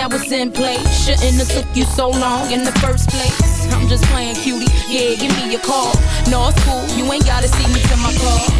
Now it's in place. Shouldn't have took you so long in the first place. I'm just playing cutie, yeah, give me a call. No, it's cool, you ain't gotta see me to my car.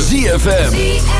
ZFM.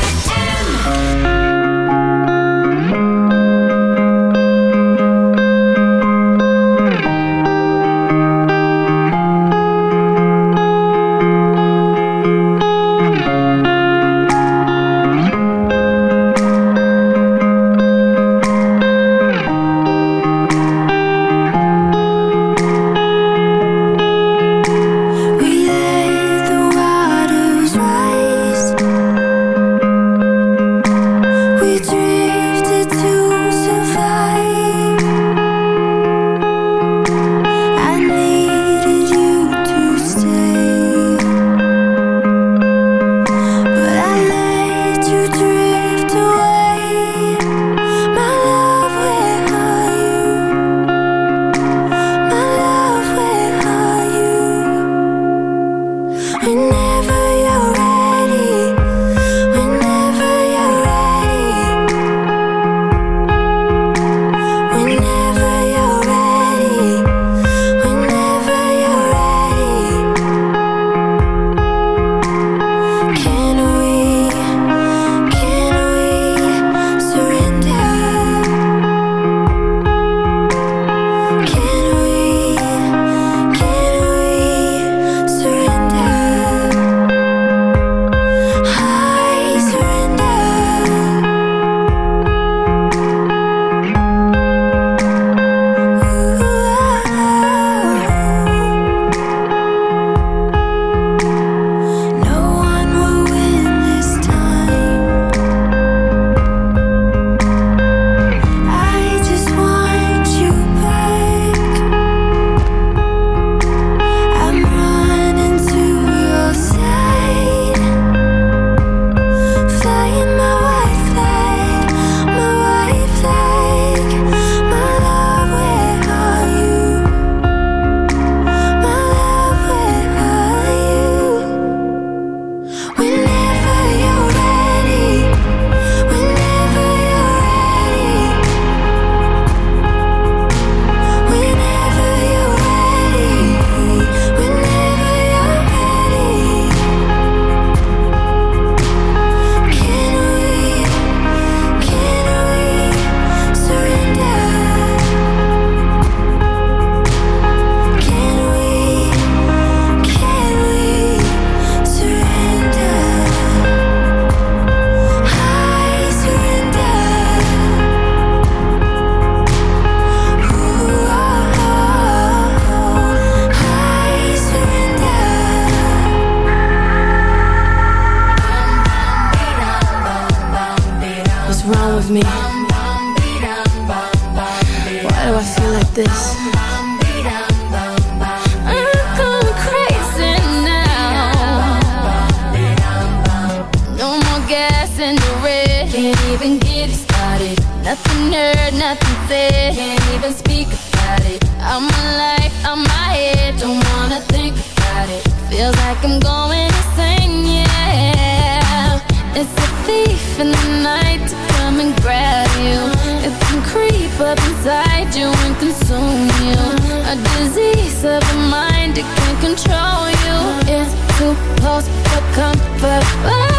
up inside you and consume you. A disease of the mind, it can't control you. It's too close for comfort.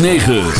106.9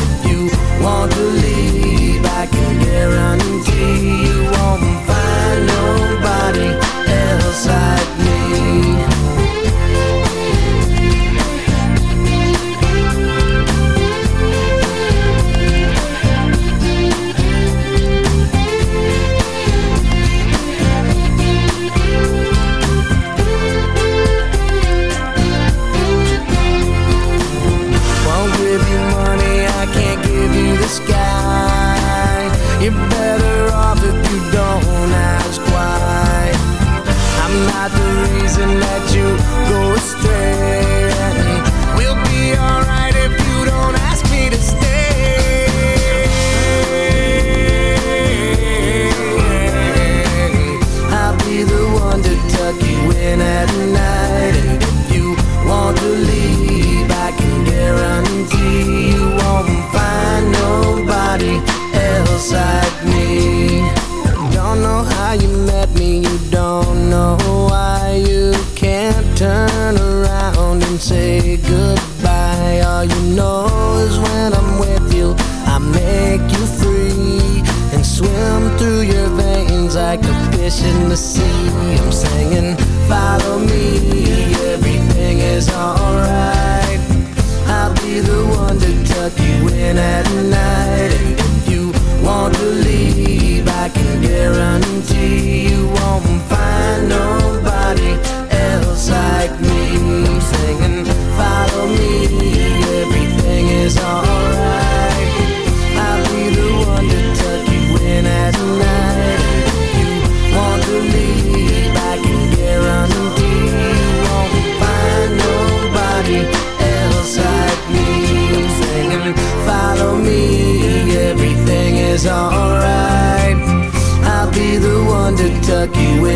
Want to leave, I can guarantee you won't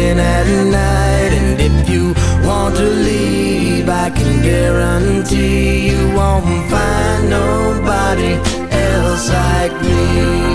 in at night. And if you want to leave I can guarantee you won't find nobody else like me.